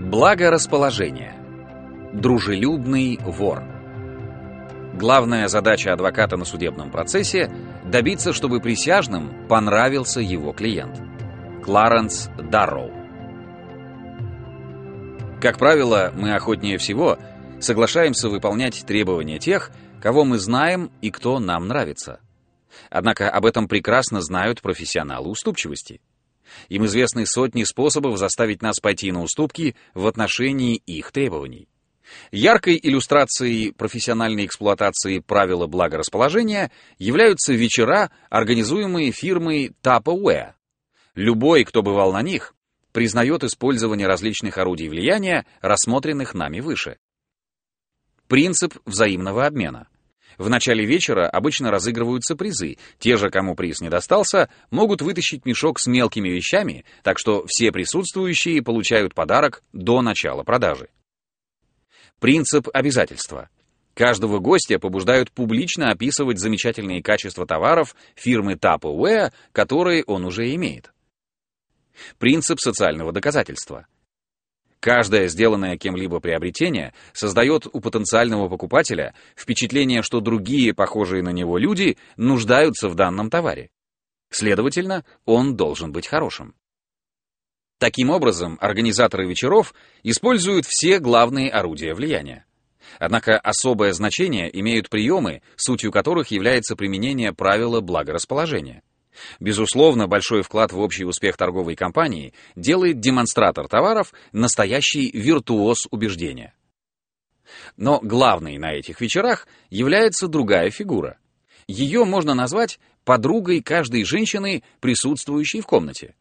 Благорасположение. Дружелюбный вор. Главная задача адвоката на судебном процессе – добиться, чтобы присяжным понравился его клиент. Кларенс Дарроу. Как правило, мы охотнее всего соглашаемся выполнять требования тех, кого мы знаем и кто нам нравится. Однако об этом прекрасно знают профессионалы уступчивости. Им известны сотни способов заставить нас пойти на уступки в отношении их требований. Яркой иллюстрацией профессиональной эксплуатации правила благорасположения являются вечера, организуемые фирмой Tupperware. Любой, кто бывал на них, признает использование различных орудий влияния, рассмотренных нами выше. Принцип взаимного обмена. В начале вечера обычно разыгрываются призы. Те же, кому приз не достался, могут вытащить мешок с мелкими вещами, так что все присутствующие получают подарок до начала продажи. Принцип обязательства. Каждого гостя побуждают публично описывать замечательные качества товаров фирмы Tupperware, которые он уже имеет. Принцип социального доказательства. Каждое сделанное кем-либо приобретение создает у потенциального покупателя впечатление, что другие похожие на него люди нуждаются в данном товаре. Следовательно, он должен быть хорошим. Таким образом, организаторы вечеров используют все главные орудия влияния. Однако особое значение имеют приемы, сутью которых является применение правила благорасположения. Безусловно, большой вклад в общий успех торговой компании делает демонстратор товаров настоящий виртуоз убеждения. Но главной на этих вечерах является другая фигура. Ее можно назвать подругой каждой женщины, присутствующей в комнате.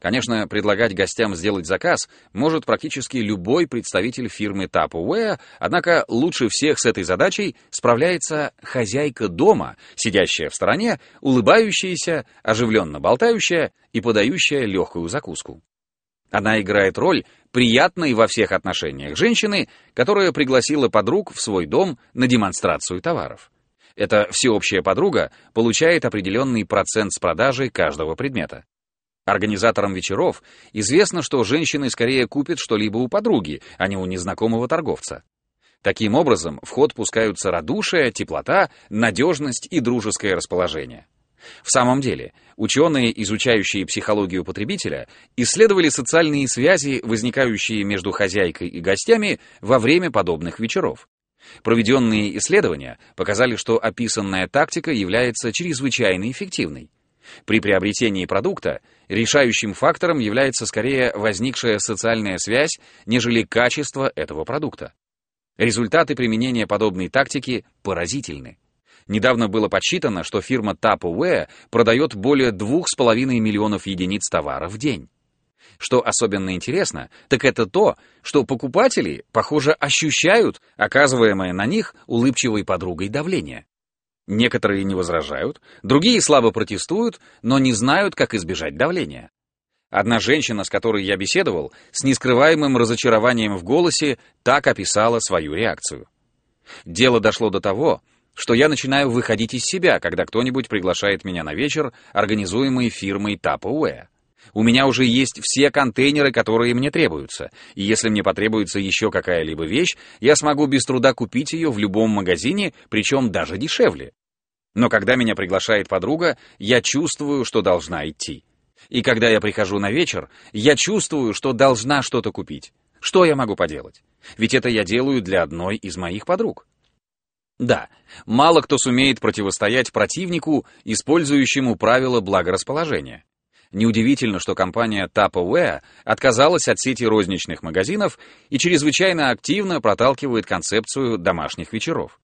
Конечно, предлагать гостям сделать заказ может практически любой представитель фирмы Tupperware, однако лучше всех с этой задачей справляется хозяйка дома, сидящая в стороне, улыбающаяся, оживленно болтающая и подающая легкую закуску. Она играет роль приятной во всех отношениях женщины, которая пригласила подруг в свой дом на демонстрацию товаров. Эта всеобщая подруга получает определенный процент с продажи каждого предмета. Организаторам вечеров известно, что женщины скорее купят что-либо у подруги, а не у незнакомого торговца. Таким образом, в ход пускаются радушие, теплота, надежность и дружеское расположение. В самом деле, ученые, изучающие психологию потребителя, исследовали социальные связи, возникающие между хозяйкой и гостями во время подобных вечеров. Проведенные исследования показали, что описанная тактика является чрезвычайно эффективной. При приобретении продукта решающим фактором является скорее возникшая социальная связь, нежели качество этого продукта. Результаты применения подобной тактики поразительны. Недавно было подсчитано, что фирма Tupperware продает более 2,5 миллионов единиц товара в день. Что особенно интересно, так это то, что покупатели, похоже, ощущают оказываемое на них улыбчивой подругой давление. Некоторые не возражают, другие слабо протестуют, но не знают, как избежать давления. Одна женщина, с которой я беседовал, с нескрываемым разочарованием в голосе так описала свою реакцию. Дело дошло до того, что я начинаю выходить из себя, когда кто-нибудь приглашает меня на вечер, организуемый фирмой Tupperware. У меня уже есть все контейнеры, которые мне требуются, и если мне потребуется еще какая-либо вещь, я смогу без труда купить ее в любом магазине, причем даже дешевле. Но когда меня приглашает подруга, я чувствую, что должна идти. И когда я прихожу на вечер, я чувствую, что должна что-то купить. Что я могу поделать? Ведь это я делаю для одной из моих подруг. Да, мало кто сумеет противостоять противнику, использующему правила благорасположения. Неудивительно, что компания Tupperware отказалась от сети розничных магазинов и чрезвычайно активно проталкивает концепцию домашних вечеров.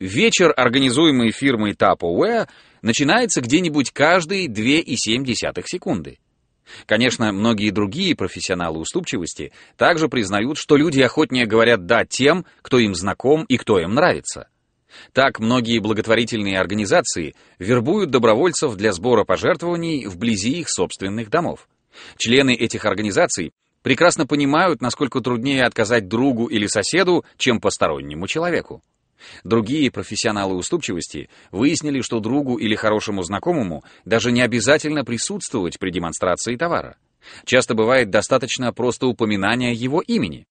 Вечер, организуемый фирмой Tupperware, начинается где-нибудь каждые 2,7 секунды. Конечно, многие другие профессионалы уступчивости также признают, что люди охотнее говорят «да» тем, кто им знаком и кто им нравится. Так многие благотворительные организации вербуют добровольцев для сбора пожертвований вблизи их собственных домов. Члены этих организаций прекрасно понимают, насколько труднее отказать другу или соседу, чем постороннему человеку. Другие профессионалы уступчивости выяснили, что другу или хорошему знакомому даже не обязательно присутствовать при демонстрации товара. Часто бывает достаточно просто упоминания его имени.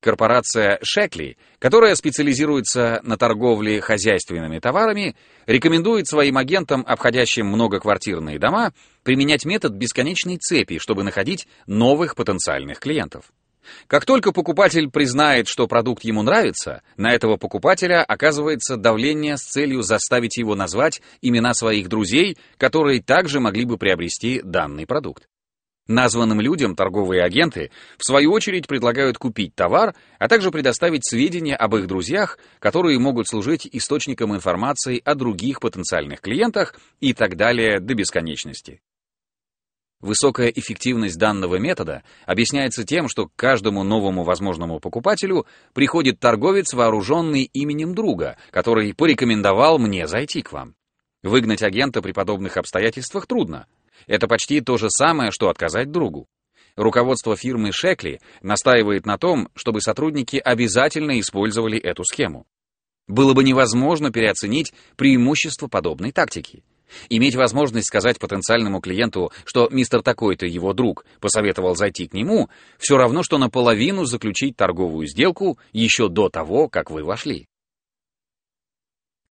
Корпорация Шекли, которая специализируется на торговле хозяйственными товарами, рекомендует своим агентам, обходящим многоквартирные дома, применять метод бесконечной цепи, чтобы находить новых потенциальных клиентов. Как только покупатель признает, что продукт ему нравится, на этого покупателя оказывается давление с целью заставить его назвать имена своих друзей, которые также могли бы приобрести данный продукт. Названным людям торговые агенты, в свою очередь, предлагают купить товар, а также предоставить сведения об их друзьях, которые могут служить источником информации о других потенциальных клиентах и так далее до бесконечности. Высокая эффективность данного метода объясняется тем, что к каждому новому возможному покупателю приходит торговец, вооруженный именем друга, который порекомендовал мне зайти к вам. Выгнать агента при подобных обстоятельствах трудно, это почти то же самое, что отказать другу. Руководство фирмы Шекли настаивает на том, чтобы сотрудники обязательно использовали эту схему. Было бы невозможно переоценить преимущество подобной тактики. Иметь возможность сказать потенциальному клиенту, что мистер такой-то его друг посоветовал зайти к нему, все равно, что наполовину заключить торговую сделку еще до того, как вы вошли.